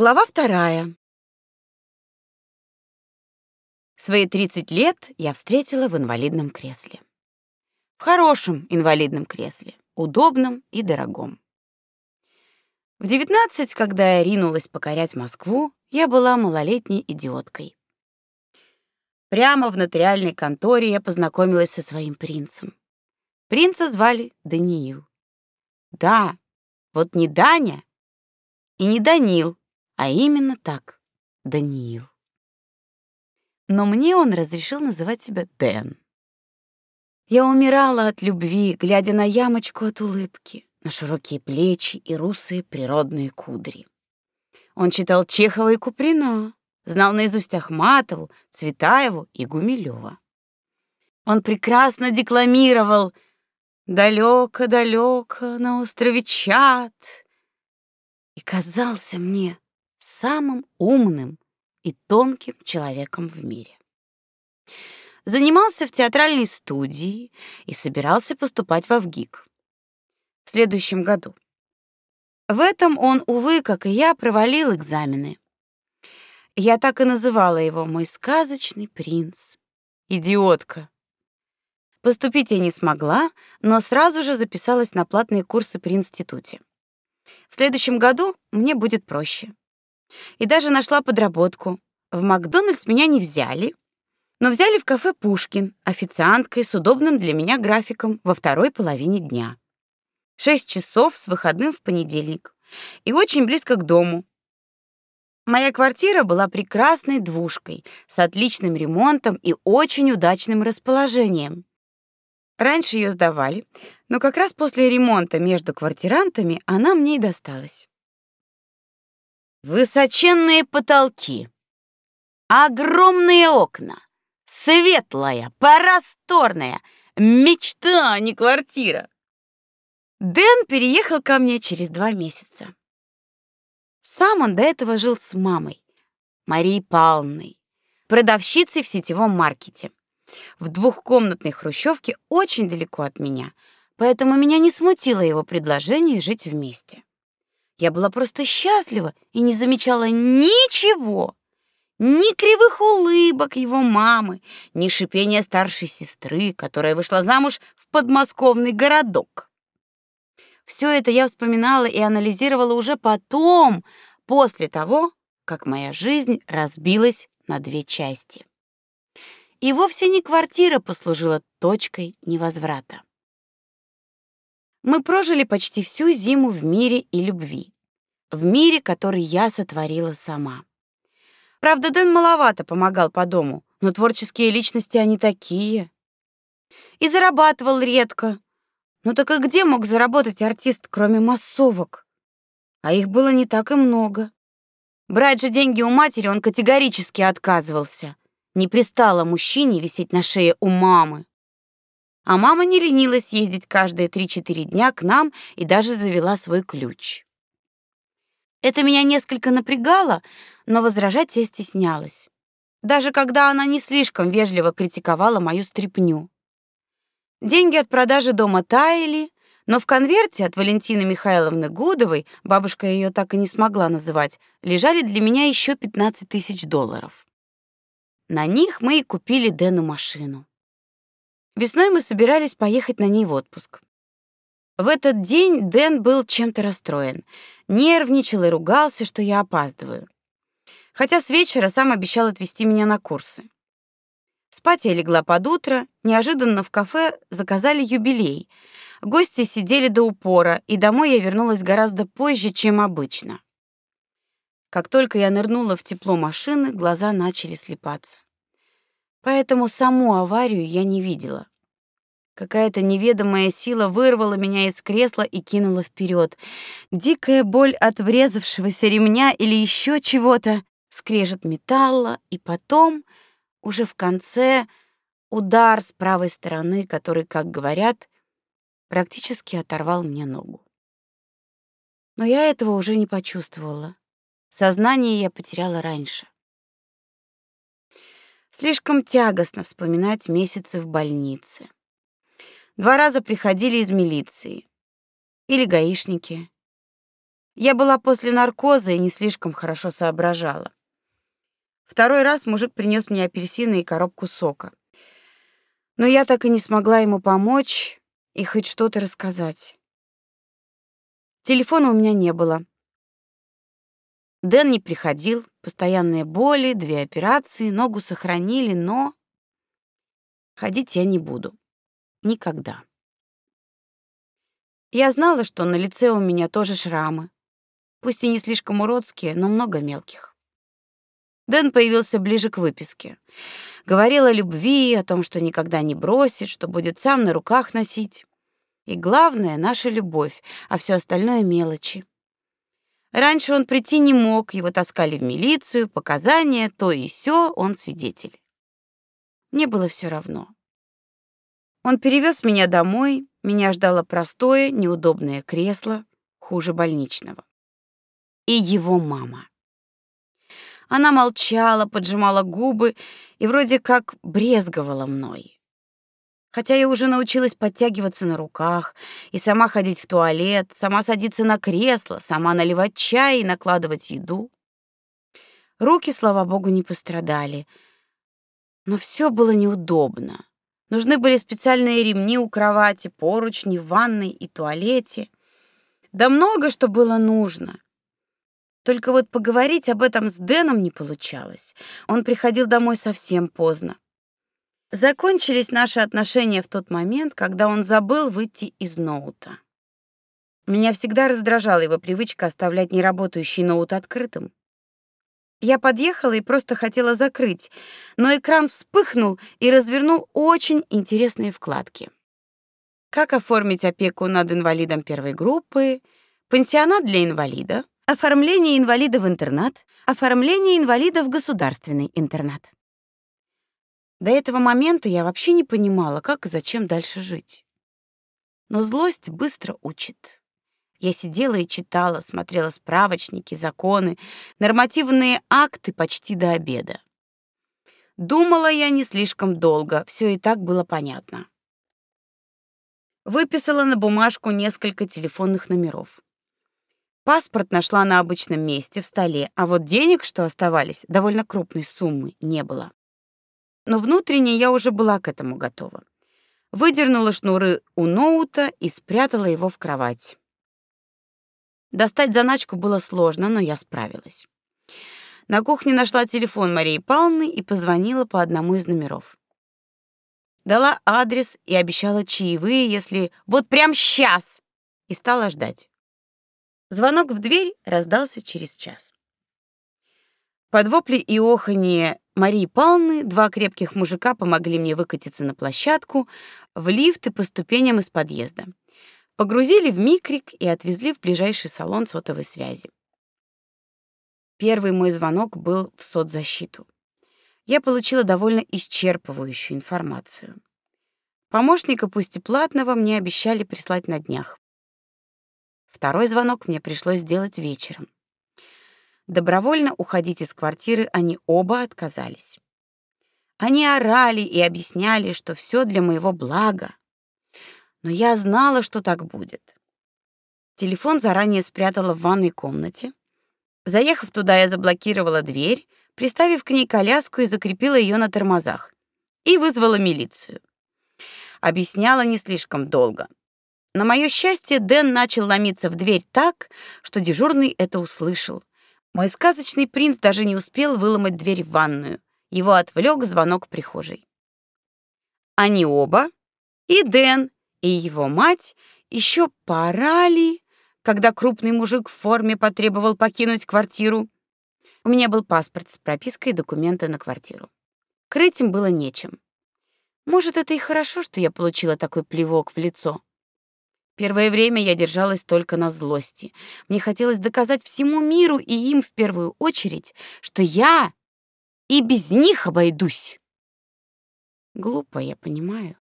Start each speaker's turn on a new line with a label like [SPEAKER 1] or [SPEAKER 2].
[SPEAKER 1] Глава вторая. Свои 30 лет я встретила в инвалидном кресле. В хорошем инвалидном кресле, удобном и дорогом. В 19, когда я ринулась покорять Москву, я была малолетней идиоткой. Прямо в нотариальной конторе я познакомилась со своим принцем. Принца звали Даниил. Да, вот не Даня и не Данил, а именно так, Даниил. Но мне он разрешил называть себя Дэн. Я умирала от любви, глядя на ямочку от улыбки, на широкие плечи и русые природные кудри. Он читал Чехова и Куприна, знал наизусть Ахматову, Цветаеву и Гумилева. Он прекрасно декламировал «Далеко-далеко на острове Чат» и казался мне самым умным и тонким человеком в мире. Занимался в театральной студии и собирался поступать во ВГИК в следующем году. В этом он, увы, как и я, провалил экзамены. Я так и называла его мой сказочный принц. Идиотка. Поступить я не смогла, но сразу же записалась на платные курсы при институте. В следующем году мне будет проще и даже нашла подработку. В Макдональдс меня не взяли, но взяли в кафе Пушкин официанткой с удобным для меня графиком во второй половине дня. Шесть часов с выходным в понедельник. И очень близко к дому. Моя квартира была прекрасной двушкой с отличным ремонтом и очень удачным расположением. Раньше ее сдавали, но как раз после ремонта между квартирантами она мне и досталась. Высоченные потолки, огромные окна, светлая, просторная, мечта, а не квартира. Дэн переехал ко мне через два месяца. Сам он до этого жил с мамой, Марией Павловной, продавщицей в сетевом маркете. В двухкомнатной хрущевке очень далеко от меня, поэтому меня не смутило его предложение жить вместе. Я была просто счастлива и не замечала ничего. Ни кривых улыбок его мамы, ни шипения старшей сестры, которая вышла замуж в подмосковный городок. Все это я вспоминала и анализировала уже потом, после того, как моя жизнь разбилась на две части. И вовсе не квартира послужила точкой невозврата. Мы прожили почти всю зиму в мире и любви. В мире, который я сотворила сама. Правда, Дэн маловато помогал по дому, но творческие личности они такие. И зарабатывал редко. Ну так и где мог заработать артист, кроме массовок? А их было не так и много. Брать же деньги у матери он категорически отказывался. Не пристало мужчине висеть на шее у мамы. А мама не ленилась ездить каждые 3-4 дня к нам и даже завела свой ключ. Это меня несколько напрягало, но возражать я стеснялась. Даже когда она не слишком вежливо критиковала мою стряпню. Деньги от продажи дома таяли, но в конверте от Валентины Михайловны Гудовой, бабушка ее так и не смогла называть, лежали для меня еще 15 тысяч долларов. На них мы и купили Дэну машину. Весной мы собирались поехать на ней в отпуск. В этот день Дэн был чем-то расстроен, нервничал и ругался, что я опаздываю. Хотя с вечера сам обещал отвезти меня на курсы. Спать я легла под утро, неожиданно в кафе заказали юбилей. Гости сидели до упора, и домой я вернулась гораздо позже, чем обычно. Как только я нырнула в тепло машины, глаза начали слепаться. Поэтому саму аварию я не видела. Какая-то неведомая сила вырвала меня из кресла и кинула вперед. Дикая боль от врезавшегося ремня или еще чего-то, скрежет металла, и потом, уже в конце, удар с правой стороны, который, как говорят, практически оторвал мне ногу. Но я этого уже не почувствовала. Сознание я потеряла раньше. Слишком тягостно вспоминать месяцы в больнице. Два раза приходили из милиции или гаишники. Я была после наркоза и не слишком хорошо соображала. Второй раз мужик принес мне апельсины и коробку сока. Но я так и не смогла ему помочь и хоть что-то рассказать. Телефона у меня не было. Дэн не приходил, постоянные боли, две операции, ногу сохранили, но ходить я не буду. Никогда. Я знала, что на лице у меня тоже шрамы. Пусть и не слишком уродские, но много мелких. Дэн появился ближе к выписке. Говорил о любви, о том, что никогда не бросит, что будет сам на руках носить. И главное — наша любовь, а все остальное — мелочи. Раньше он прийти не мог, его таскали в милицию, показания, то и сё, он свидетель. Мне было все равно. Он перевез меня домой, меня ждало простое, неудобное кресло, хуже больничного. И его мама. Она молчала, поджимала губы и вроде как брезговала мной. Хотя я уже научилась подтягиваться на руках и сама ходить в туалет, сама садиться на кресло, сама наливать чай и накладывать еду. Руки, слава богу, не пострадали. Но все было неудобно. Нужны были специальные ремни у кровати, поручни в ванной и туалете. Да много что было нужно. Только вот поговорить об этом с Дэном не получалось. Он приходил домой совсем поздно. Закончились наши отношения в тот момент, когда он забыл выйти из ноута. Меня всегда раздражала его привычка оставлять неработающий ноут открытым. Я подъехала и просто хотела закрыть, но экран вспыхнул и развернул очень интересные вкладки. Как оформить опеку над инвалидом первой группы, пансионат для инвалида, Оформление инвалида в интернат, оформление инвалида в государственный интернат. До этого момента я вообще не понимала, как и зачем дальше жить. Но злость быстро учит. Я сидела и читала, смотрела справочники, законы, нормативные акты почти до обеда. Думала я не слишком долго, все и так было понятно. Выписала на бумажку несколько телефонных номеров. Паспорт нашла на обычном месте в столе, а вот денег, что оставались, довольно крупной суммы, не было. Но внутренне я уже была к этому готова. Выдернула шнуры у ноута и спрятала его в кровать. Достать заначку было сложно, но я справилась. На кухне нашла телефон Марии Павловны и позвонила по одному из номеров. Дала адрес и обещала чаевые, если вот прям сейчас, и стала ждать. Звонок в дверь раздался через час. Под вопли и оханье Марии Павловны два крепких мужика помогли мне выкатиться на площадку, в лифт и по ступеням из подъезда. Погрузили в микрик и отвезли в ближайший салон сотовой связи. Первый мой звонок был в соцзащиту. Я получила довольно исчерпывающую информацию. Помощника, пусть и платного, мне обещали прислать на днях. Второй звонок мне пришлось сделать вечером. Добровольно уходить из квартиры они оба отказались. Они орали и объясняли, что все для моего блага. Но я знала, что так будет. Телефон заранее спрятала в ванной комнате. Заехав туда, я заблокировала дверь, приставив к ней коляску и закрепила ее на тормозах. И вызвала милицию. Объясняла не слишком долго. На мое счастье, Дэн начал ломиться в дверь так, что дежурный это услышал. Мой сказочный принц даже не успел выломать дверь в ванную. Его отвлек звонок прихожей. Они оба, и Дэн, и его мать, еще поорали, когда крупный мужик в форме потребовал покинуть квартиру. У меня был паспорт с пропиской и документы на квартиру. Крыть им было нечем. Может, это и хорошо, что я получила такой плевок в лицо. Первое время я держалась только на злости. Мне хотелось доказать всему миру и им в первую очередь, что я и без них обойдусь. Глупо, я понимаю.